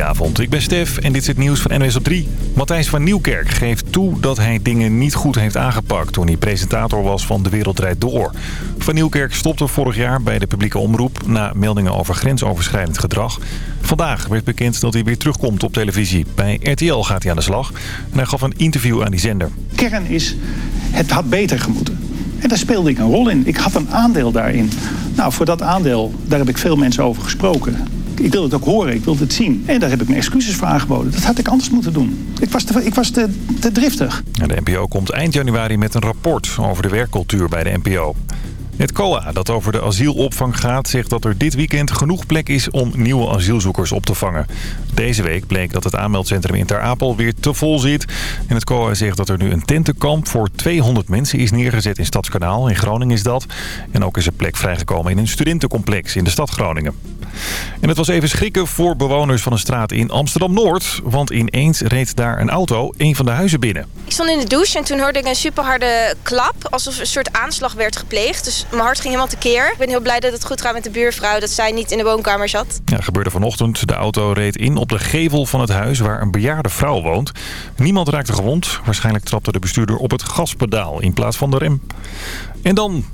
Goedenavond, ik ben Stef en dit is het nieuws van NWS op 3. Matthijs van Nieuwkerk geeft toe dat hij dingen niet goed heeft aangepakt... toen hij presentator was van De Wereld Door. Van Nieuwkerk stopte vorig jaar bij de publieke omroep... na meldingen over grensoverschrijdend gedrag. Vandaag werd bekend dat hij weer terugkomt op televisie. Bij RTL gaat hij aan de slag en hij gaf een interview aan die zender. Kern is, het had beter gemoeten. En daar speelde ik een rol in. Ik had een aandeel daarin. Nou, voor dat aandeel, daar heb ik veel mensen over gesproken. Ik wilde het ook horen, ik wilde het zien. En daar heb ik mijn excuses voor aangeboden. Dat had ik anders moeten doen. Ik was te, ik was te, driftig. De NPO komt eind januari met een rapport over de werkcultuur bij de NPO. Het COA, dat over de asielopvang gaat, zegt dat er dit weekend genoeg plek is om nieuwe asielzoekers op te vangen. Deze week bleek dat het aanmeldcentrum in Ter Apel weer te vol zit. En het COA zegt dat er nu een tentenkamp voor 200 mensen is neergezet in Stadskanaal. In Groningen is dat. En ook is er plek vrijgekomen in een studentencomplex in de stad Groningen. En het was even schrikken voor bewoners van een straat in Amsterdam-Noord. Want ineens reed daar een auto een van de huizen binnen. Ik stond in de douche en toen hoorde ik een superharde klap. Alsof een soort aanslag werd gepleegd. Dus mijn hart ging helemaal tekeer. Ik ben heel blij dat het goed gaat met de buurvrouw. Dat zij niet in de woonkamer zat. Ja, gebeurde vanochtend. De auto reed in op de gevel van het huis waar een bejaarde vrouw woont. Niemand raakte gewond. Waarschijnlijk trapte de bestuurder op het gaspedaal in plaats van de rem. En dan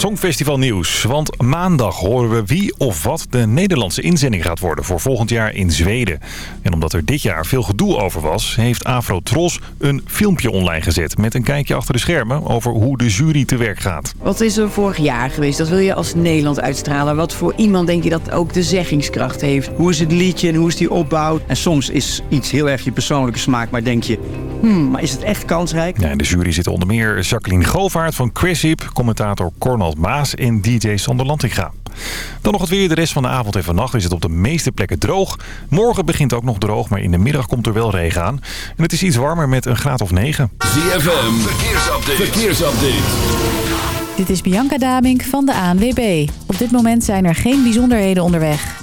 Songfestival nieuws. Want maandag horen we wie of wat de Nederlandse inzending gaat worden voor volgend jaar in Zweden. En omdat er dit jaar veel gedoe over was, heeft Afro Tros een filmpje online gezet met een kijkje achter de schermen over hoe de jury te werk gaat. Wat is er vorig jaar geweest? Dat wil je als Nederland uitstralen. Wat voor iemand denk je dat ook de zeggingskracht heeft? Hoe is het liedje en hoe is die opbouw? En soms is iets heel erg je persoonlijke smaak, maar denk je, hmm, maar is het echt kansrijk? Ja, in de jury zitten onder meer Jacqueline Govaert van Cressip, commentator Cornel Maas en DJ Sander Lantinga. Dan nog het weer. De rest van de avond en vannacht is het op de meeste plekken droog. Morgen begint ook nog droog, maar in de middag komt er wel regen aan. En het is iets warmer met een graad of 9. ZFM, verkeersupdate. verkeersupdate. Dit is Bianca Damink van de ANWB. Op dit moment zijn er geen bijzonderheden onderweg.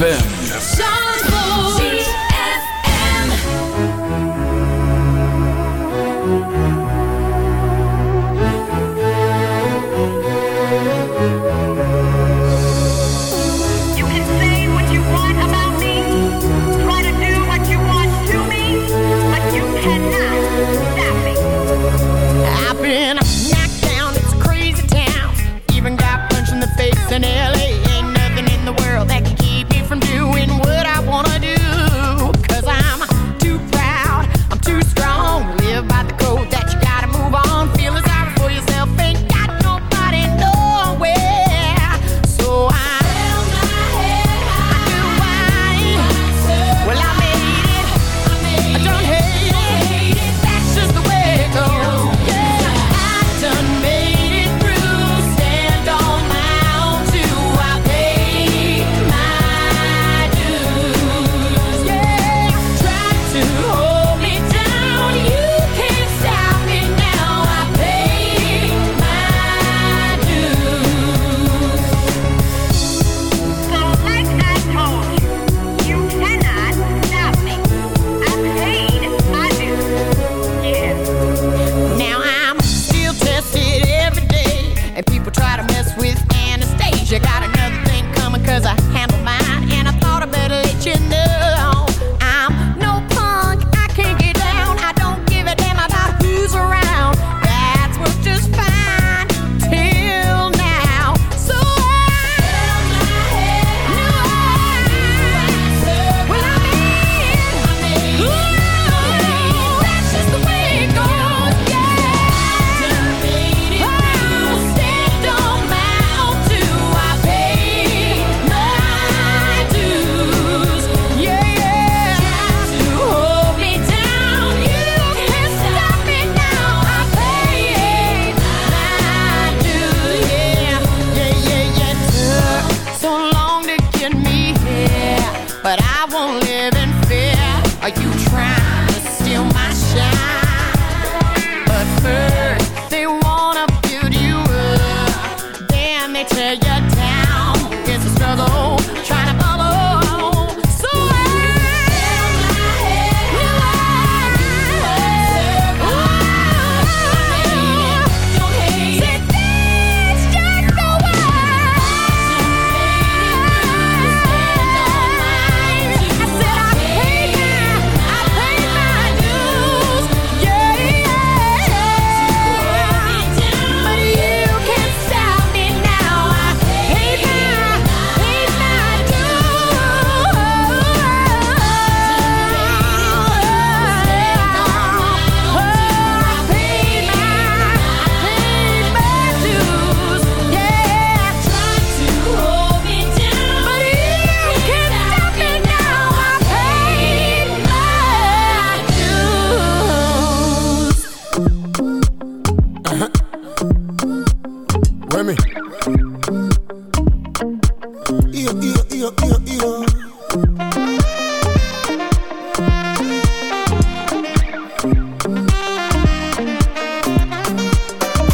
ZFM.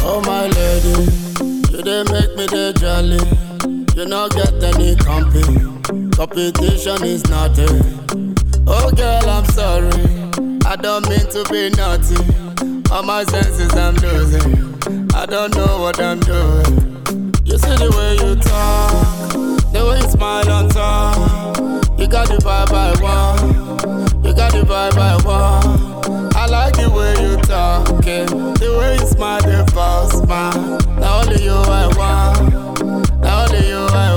Oh my lady, you dey make me dey jolly. You no get any company. Competition is nothing. Oh girl, I'm sorry. I don't mean to be naughty. All my senses I'm losing. I don't know what I'm doing. You see the way you talk. The way you smile on top, you got the vibe I want. You got the vibe I want. I like the way you talking, the way you smile, the false smile. Now only you I want, now only you I want.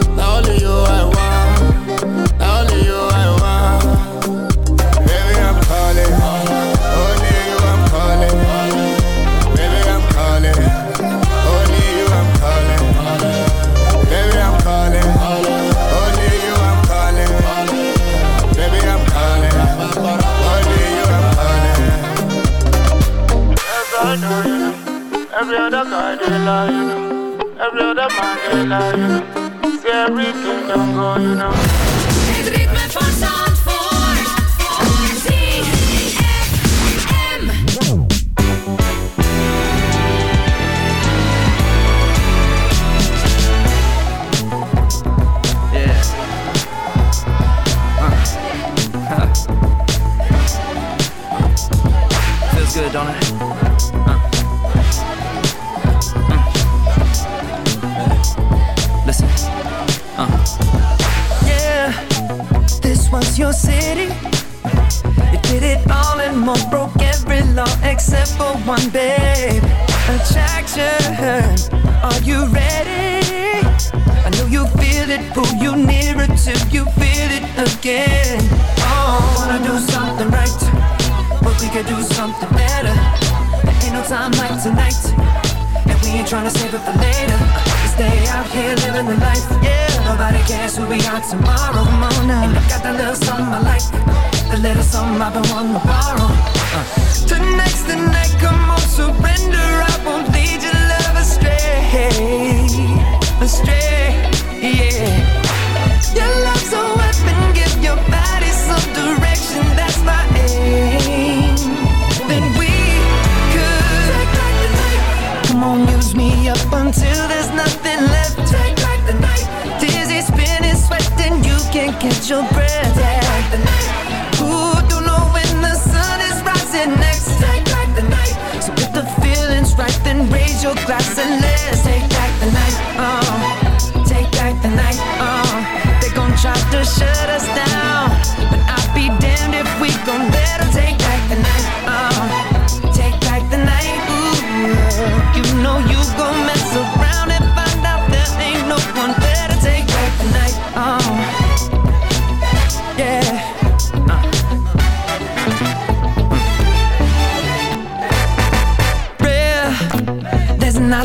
Catch your breath. Yeah. Ooh, don't know when the sun is rising next. Take back the night. So if the feeling's right, then raise your glass and let's take back the night. Oh, take back the night. Uh. Oh, they gon' try to shut us down,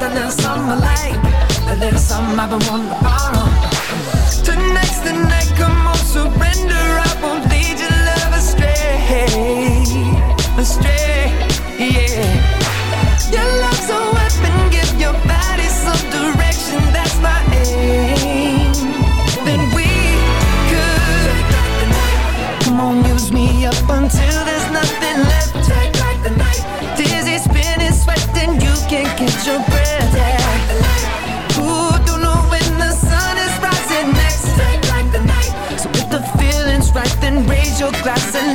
that little something I like A little something I've been wanting to borrow. Tonight's the night, come on, surrender. I won't lead your love astray Astray, yeah. Your love's a weapon, give your body some direction That's my aim. Then we could Come on, use me up until there's nothing left. Take back the night. Dizzy, spinning, sweating, you can't catch your glass and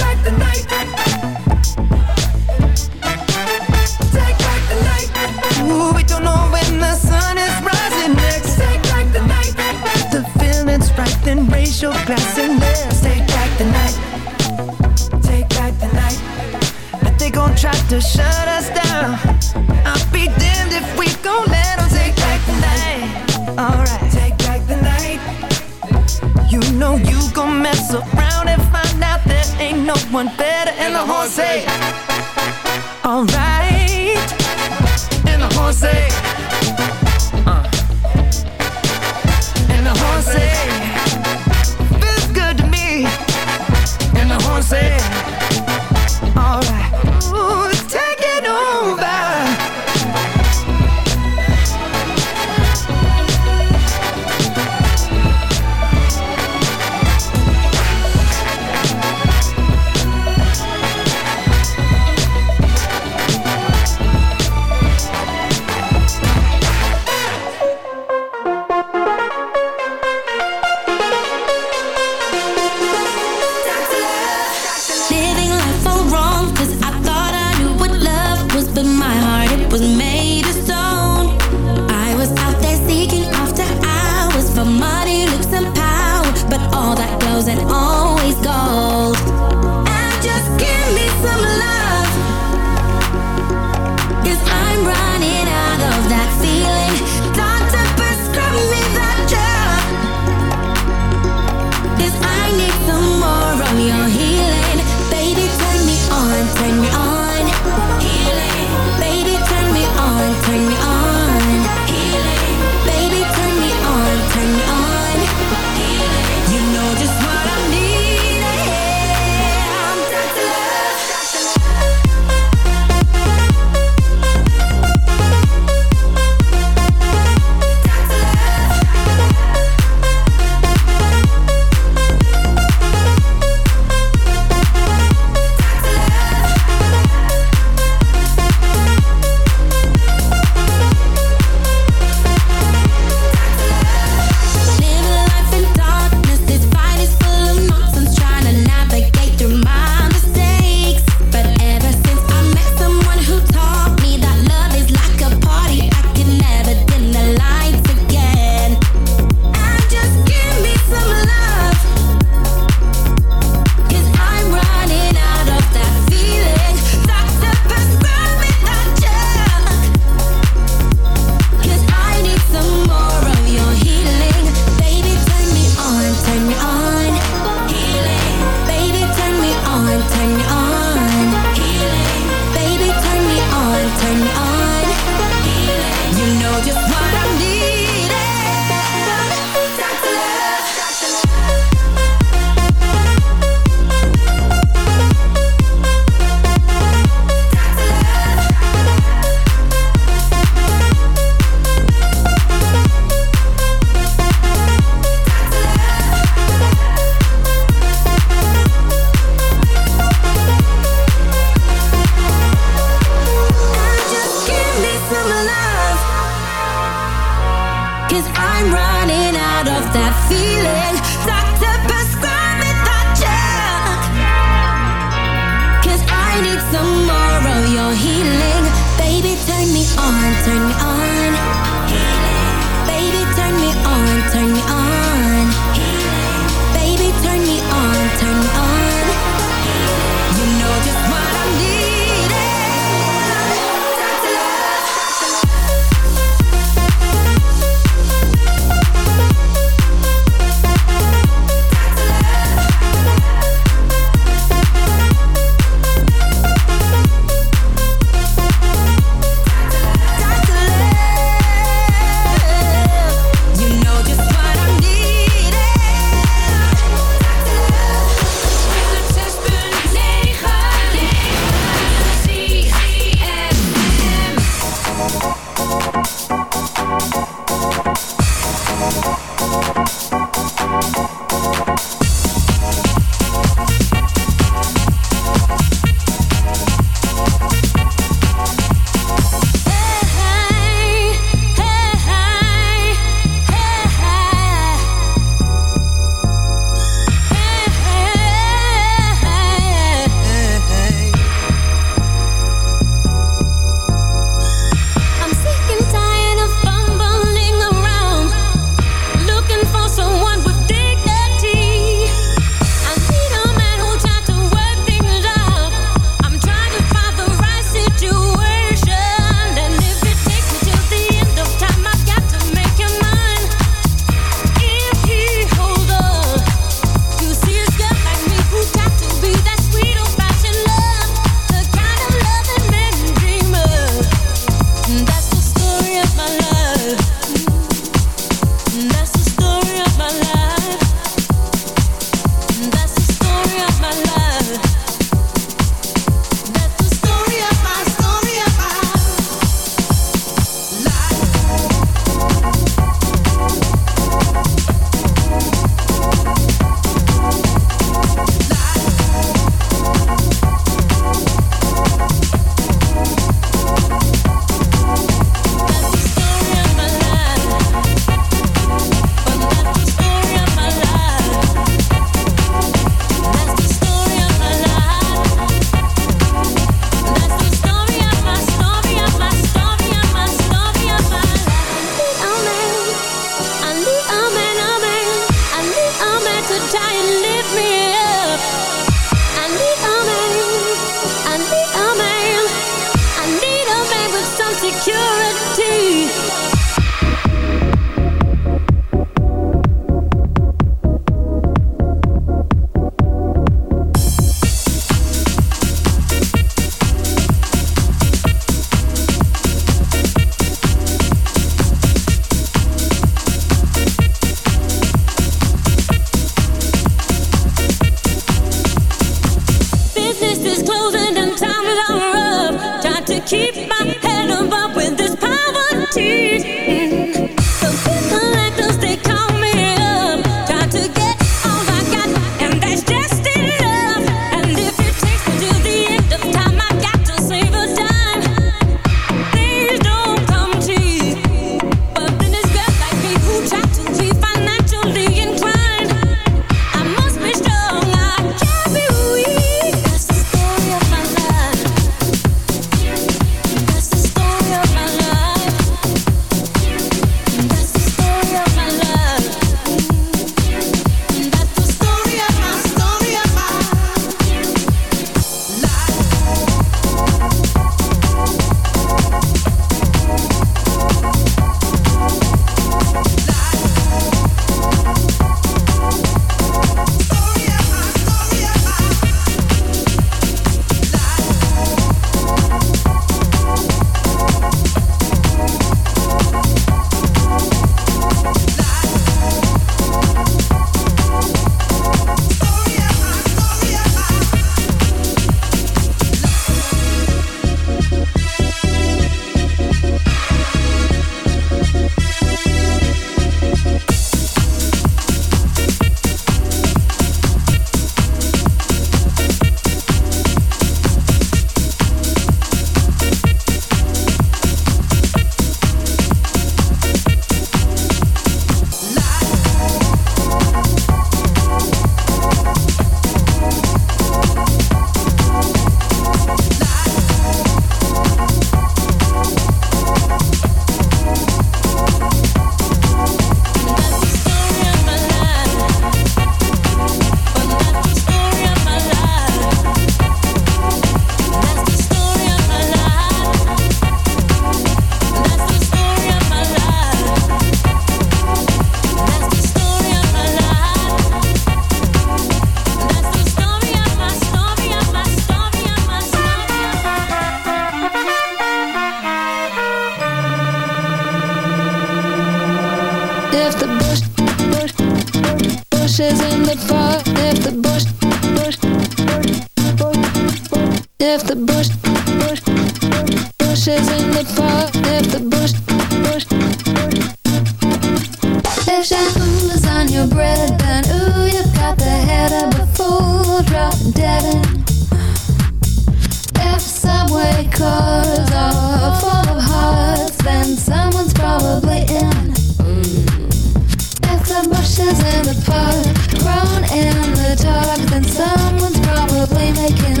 in the park grown in the dark, then someone's probably making.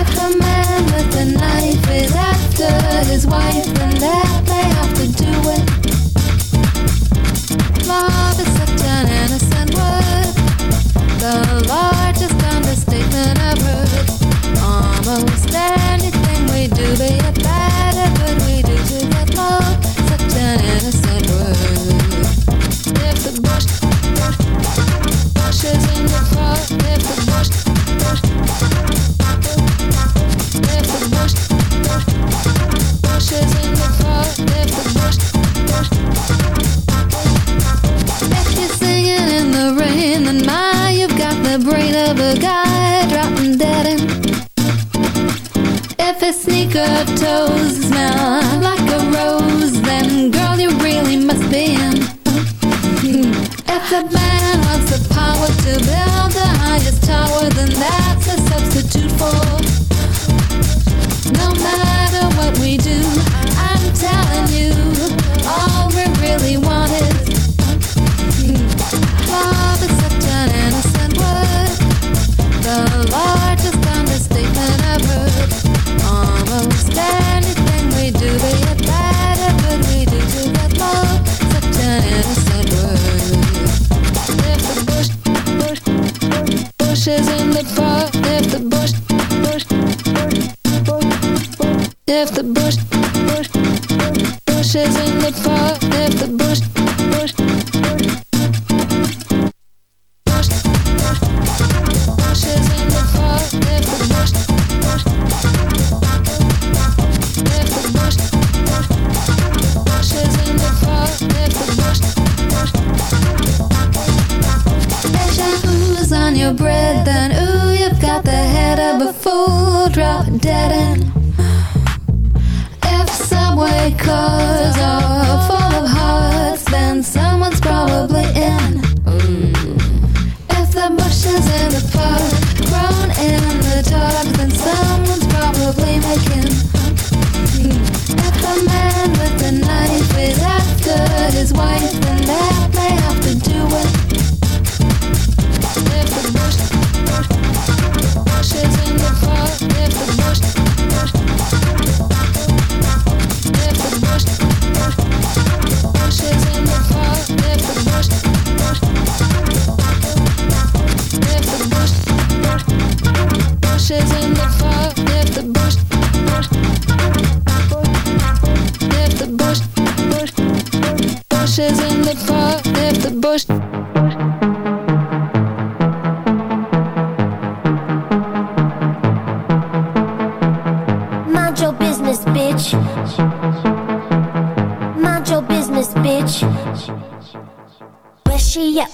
If the man with the knife is after his wife, then that they have to do it. Love is such an innocent word, the largest understatement I've heard. Almost anything we do, sneaker toes smell like a rose, then girl, you really must be in. Dead end.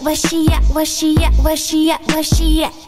Where she at? Where she at? Where she at? Where she at?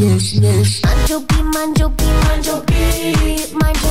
yes, yes. Manjo B, manjo manjo manjo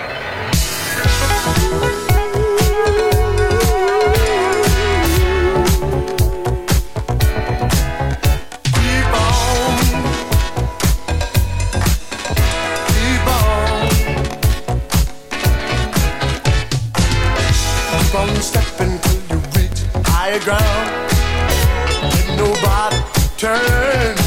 higher ground. Nobody turn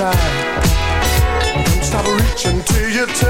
time. Don't stop reaching till you turn.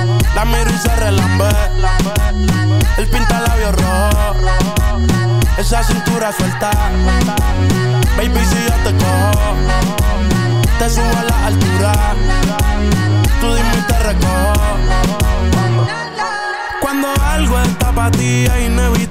La miro y se relambe. El pinta labios rojo. Esa cintura suelta. Baby, si yo te cojo, te subo a la altura. Tú dime y te recojo. Cuando algo está para ti es inevitable,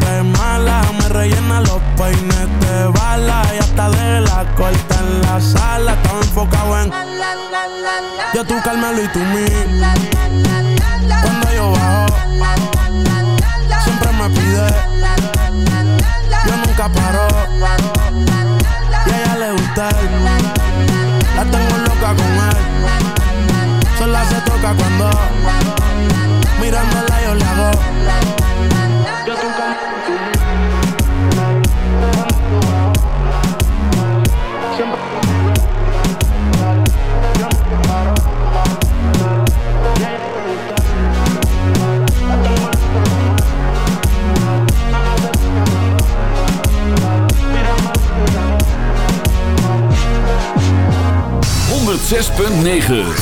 cara me rellena los peines de bala y hasta de la corta en la sala. Estaba enfocado en yo tú Carmelo y tú mí. Cuando yo bajo, siempre me pide. Yo nunca paro y a ella le gusta. 9.